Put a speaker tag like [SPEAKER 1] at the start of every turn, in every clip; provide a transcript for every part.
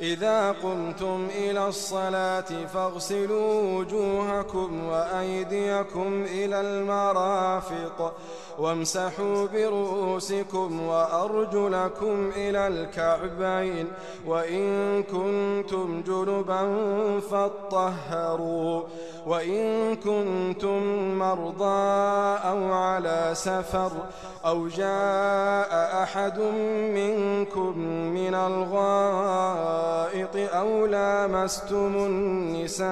[SPEAKER 1] إذا قمتم إلى الصلاة فاغسلوا وجوهكم وأيديكم إلى المرافق وامسحوا برؤوسكم وأرجلكم إلى الكعبين وإن كنتم جنبا فاطهروا وإن كنتم مرضى أو على سفر أو جاء أحد منكم من الغائط أو لامستم النساء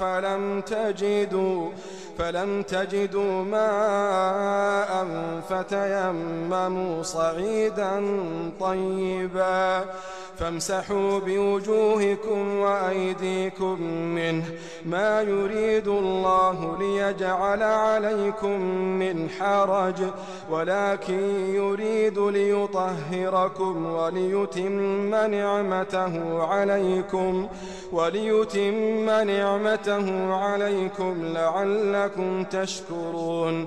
[SPEAKER 1] فلم تجدوا فلم تجدوا ماء فتيمموا صعيدا طيبا. فامسحوا بوجوهكم وأيديكم منه ما يريد الله ليجعل عليكم من حرج ولكن يريد ليطهركم وليتم نعمته عليكم وليتم نعمته عليكم لعلكم تشكرون.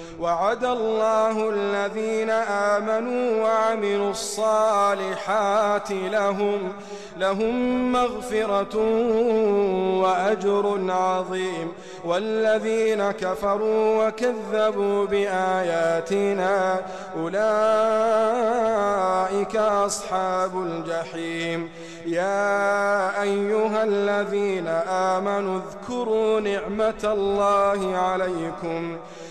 [SPEAKER 1] وعد الله الذين آمنوا وعملوا الصالحات لهم لهم مغفرة وأجر عظيم. والذين كفروا وكذبوا بآياتنا أولئك أصحاب الجحيم. يا أيها الذين آمنوا اذكروا نعمة الله عليكم.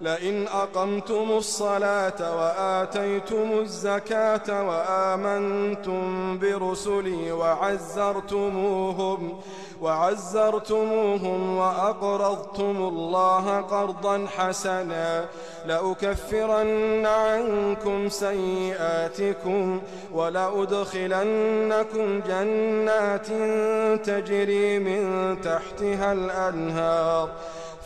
[SPEAKER 1] لئن أقمتم الصلاة وآتيتم الزكاة وآمنتم برسلي وعزرتموهم وعزرتموهم وأقرضتم الله قرضا حسنا لأكفرن عنكم سيئاتكم ولأدخلنكم جنات تجري من تحتها الأنهار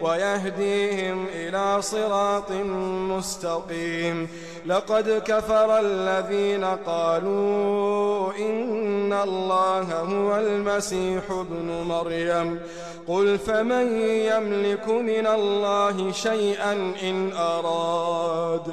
[SPEAKER 1] ويهديهم إلى صراط مستقيم. لقد كفر الذين قالوا إن الله هو المسيح ابن مريم. قل فمن يملك من الله شيئا إن أراد؟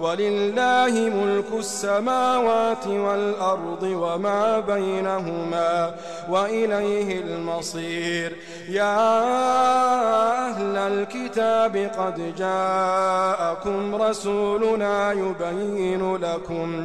[SPEAKER 1] ولله ملك السماوات والأرض وما بينهما وإليه المصير. يا أهل الكتاب قد جاءكم رسولنا يبين لكم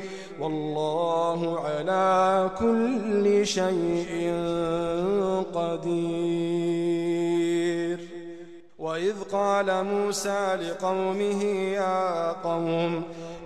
[SPEAKER 1] والله على كل شيء قدير. وإذ قال موسى لقومه يا قوم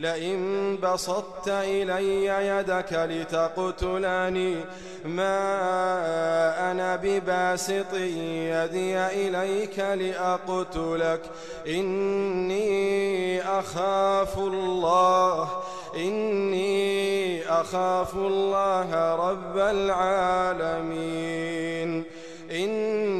[SPEAKER 1] لئن بسطت إلي يدك لتقتلني ما أنا بباسط يدي إليك لأقتلك. إني أخاف الله إني أخاف الله رب العالمين. إني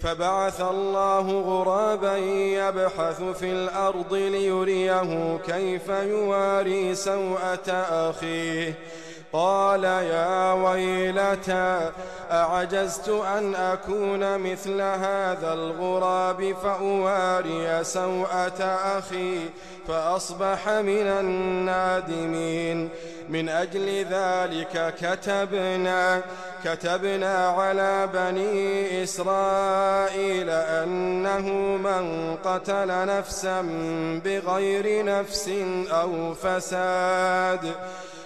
[SPEAKER 1] فبعث الله غرابا يبحث في الأرض ليريه كيف يواري سوءة أخيه. قال يا ويلتى أعجزت أن أكون مثل هذا الغراب فأواري سوءة أخي فأصبح من النادمين. من أجل ذلك كتبنا كتبنا على بني إسرائيل أنه من قتل نفسا بغير نفس أو فساد.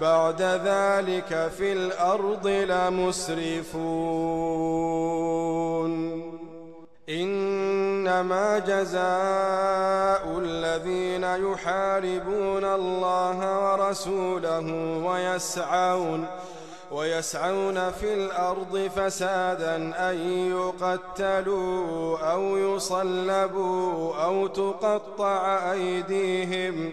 [SPEAKER 1] بعد ذلك في الأرض لمسرفون. إنما جزاء الذين يحاربون الله ورسوله ويسعون ويسعون في الأرض فسادا أن يقتلوا أو يصلبوا أو تقطع أيديهم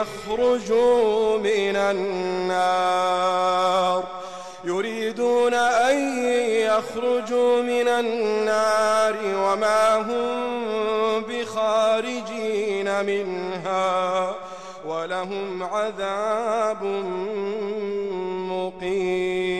[SPEAKER 1] يخرجوا من النار. يريدون أن يخرجوا من النار وما هم بخارجين منها ولهم عذاب مقيم.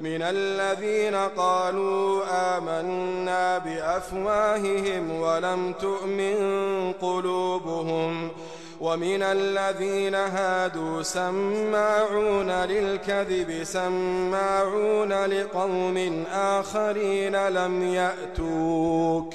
[SPEAKER 1] من الذين قالوا آمنا بأفواههم ولم تؤمن قلوبهم ومن الذين هادوا سماعون للكذب سماعون لقوم آخرين لم يأتوك.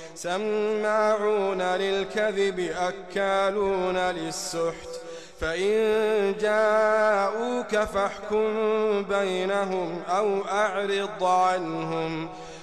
[SPEAKER 1] سماعون للكذب أكالون للسحت. فإن جاءوك فاحكم بينهم أو أعرض عنهم.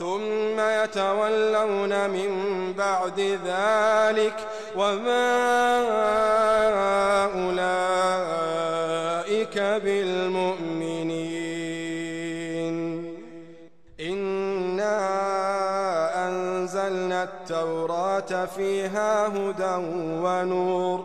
[SPEAKER 1] ثم يتولون من بعد ذلك وما أولئك بالمؤمنين. إنا أنزلنا التوراة فيها هدى ونور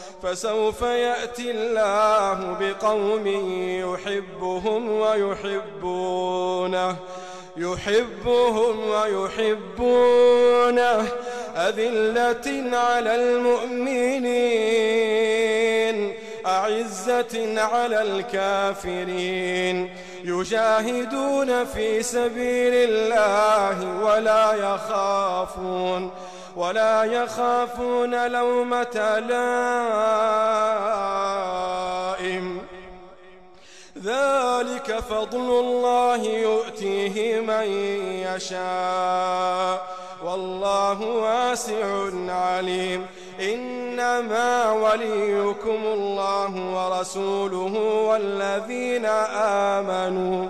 [SPEAKER 1] فسوف يأتي الله بقوم يحبهم ويحبونه يحبهم ويحبونه. أذلة على المؤمنين أعزة على الكافرين. يجاهدون في سبيل الله ولا يخافون. ولا يخافون لومة لائم. ذلك فضل الله يؤتيه من يشاء. والله واسع عليم. إنما وليكم الله ورسوله والذين آمنوا.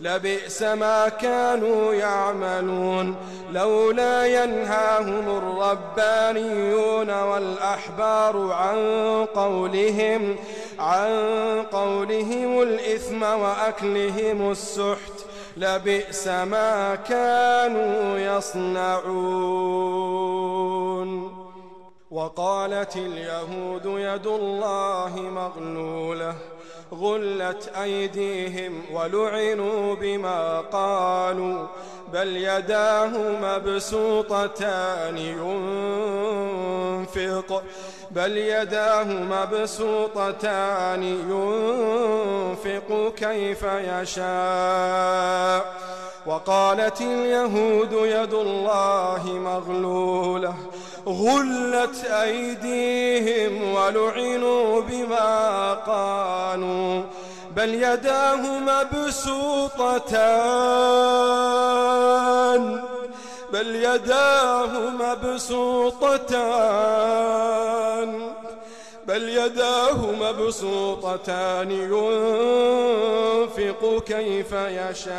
[SPEAKER 1] لبئس ما كانوا يعملون لولا ينهاهم الربانيون والأحبار عن قولهم عن قولهم الإثم وأكلهم السحت. لبئس ما كانوا يصنعون. وقالت اليهود يد الله مغلولة غلت أيديهم ولعنوا بما قالوا بل يداه مبسوطتان ينفق بل يداه مبسوطتان ينفق كيف يشاء وقالت اليهود يد الله مغلولة غلت أيديهم ولعنوا بما قالوا بل يداه مبسوطتان بل يداه مبسوطتان بل يداه مبسوطتان ينفق كيف يشاء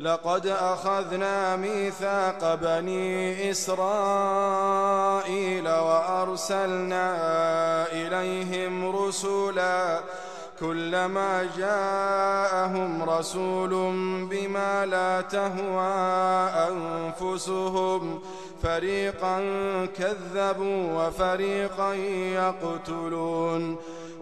[SPEAKER 1] لقد أخذنا ميثاق بني إسرائيل وأرسلنا إليهم رسلا كلما جاءهم رسول بما لا تهوى أنفسهم فريقا كذبوا وفريقا يقتلون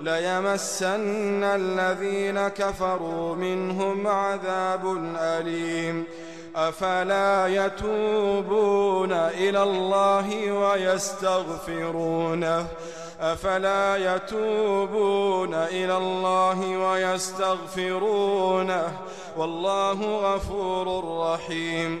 [SPEAKER 1] ليمسن الذين كفروا منهم عذاب أليم. أفلا يتوبون إلى الله ويستغفرونه؟ أفلا يتوبون إلى الله ويستغفرونه؟ والله غفور رحيم.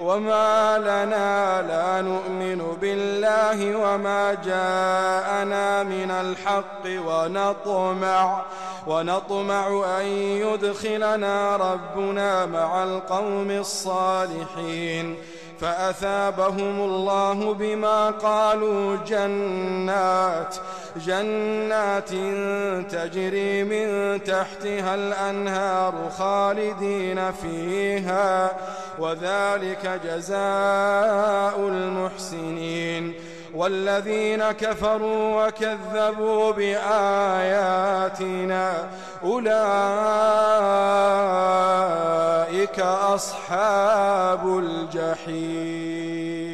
[SPEAKER 1] وما لنا لا نؤمن بالله وما جاءنا من الحق ونطمع ونطمع أن يدخلنا ربنا مع القوم الصالحين. فأثابهم الله بما قالوا جنات جنات تجري من تحتها الأنهار خالدين فيها وذلك جزاء المحسنين. والذين كفروا وكذبوا بآياتنا أولئك أصحاب الجحيم.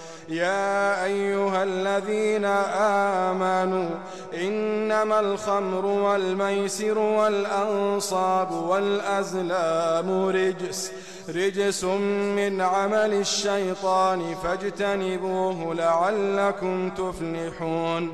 [SPEAKER 1] يا أيها الذين آمنوا إنما الخمر والميسر والأنصاب والأزلام رجس رجس من عمل الشيطان فاجتنبوه لعلكم تفلحون.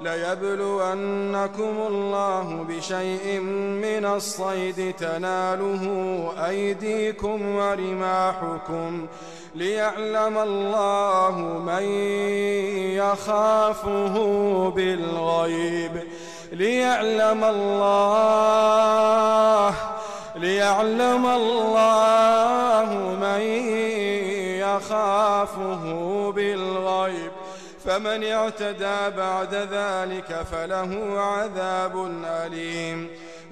[SPEAKER 1] ليبلونكم الله بشيء من الصيد تناله أيديكم ورماحكم ليعلم الله من يخافه بالغيب ليعلم الله ليعلم الله من يخافه بالغيب فمن اعتدى بعد ذلك فله عذاب أليم.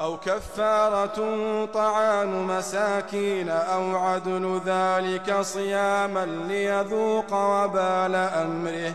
[SPEAKER 1] أو كفارة طعام مساكين أو عدل ذلك صياما ليذوق وبال أمره.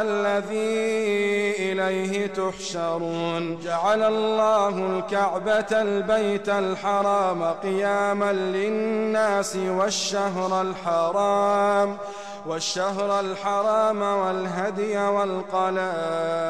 [SPEAKER 1] الذي إليه تحشرون. جعل الله الكعبة البيت الحرام قياما للناس والشهر الحرام والشهر الحرام والهدي والقلائد.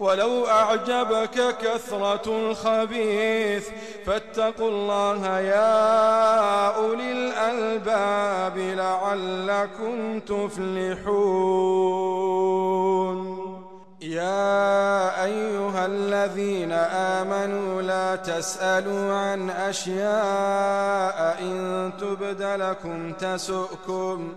[SPEAKER 1] ولو أعجبك كثرة الخبيث فاتقوا الله يا أولي الألباب لعلكم تفلحون. يا أيها الذين آمنوا لا تسألوا عن أشياء إن تبد لكم تسؤكم.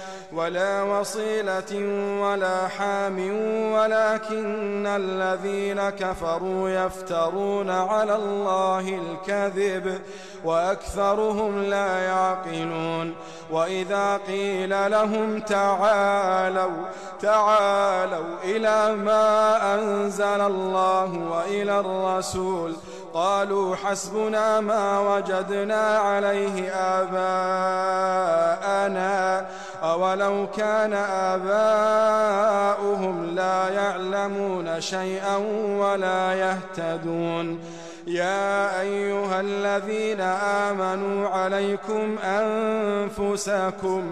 [SPEAKER 1] ولا وصيلة ولا حام ولكن الذين كفروا يفترون على الله الكذب وأكثرهم لا يعقلون. وإذا قيل لهم تعالوا تعالوا إلى ما أنزل الله وإلى الرسول قالوا حسبنا ما وجدنا عليه آباءنا أولو كان آباؤهم لا يعلمون شيئا ولا يهتدون يا أيها الذين آمنوا عليكم أنفسكم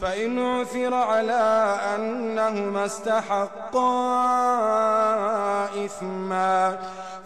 [SPEAKER 1] فإن عثر على أنهما استحقا إثما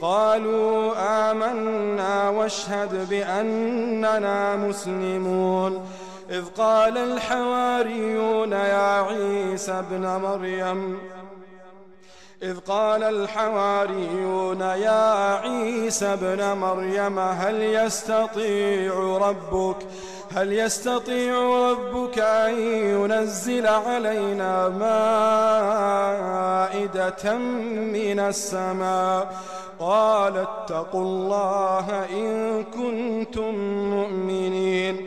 [SPEAKER 1] قالوا آمنا واشهد بأننا مسلمون. إذ قال الحواريون يا عيسى ابن مريم. إذ قال الحواريون يا عيسى ابن مريم هل يستطيع ربك هل يستطيع ربك أن ينزل علينا مائدة من السماء؟ قال اتقوا الله إن كنتم مؤمنين.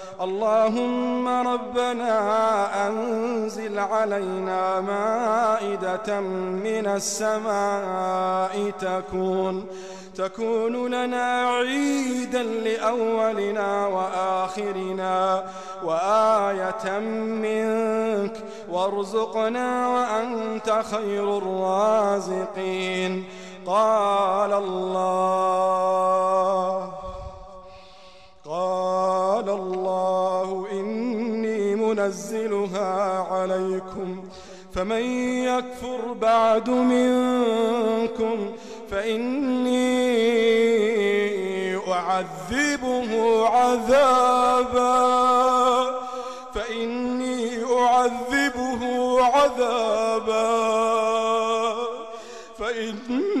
[SPEAKER 1] اللهم ربنا أنزل علينا مائدة من السماء تكون تكون لنا عيدا لأولنا وآخرنا وآية منك وارزقنا وأنت خير الرازقين. قال الله قال الله إني منزلها عليكم فمن يكفر بعد منكم فإني أعذبه عذابا فإني أعذبه عذابا فإني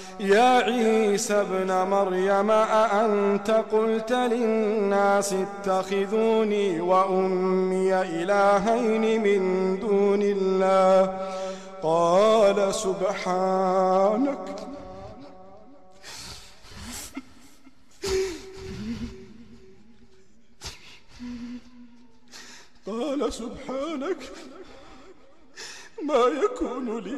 [SPEAKER 1] يا عيسى ابن مريم أأنت قلت للناس اتخذوني وأمي إلهين من دون الله؟ قال سبحانك. قال سبحانك. ما يكون لي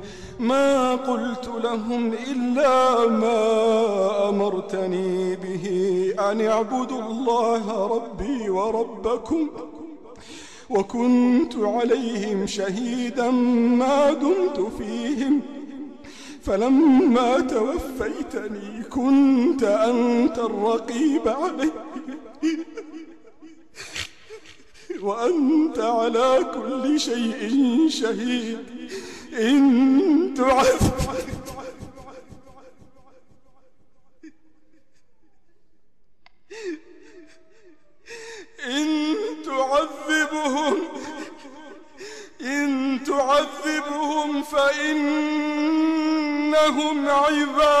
[SPEAKER 1] ما قلت لهم إلا ما أمرتني به أن اعبدوا الله ربي وربكم وكنت عليهم شهيدا ما دمت فيهم. فلما توفيتني كنت أنت الرقيب علي. وأنت على كل شيء شهيد. إن تعذب إن تعذبهم إن تعذبهم فإنهم عبادك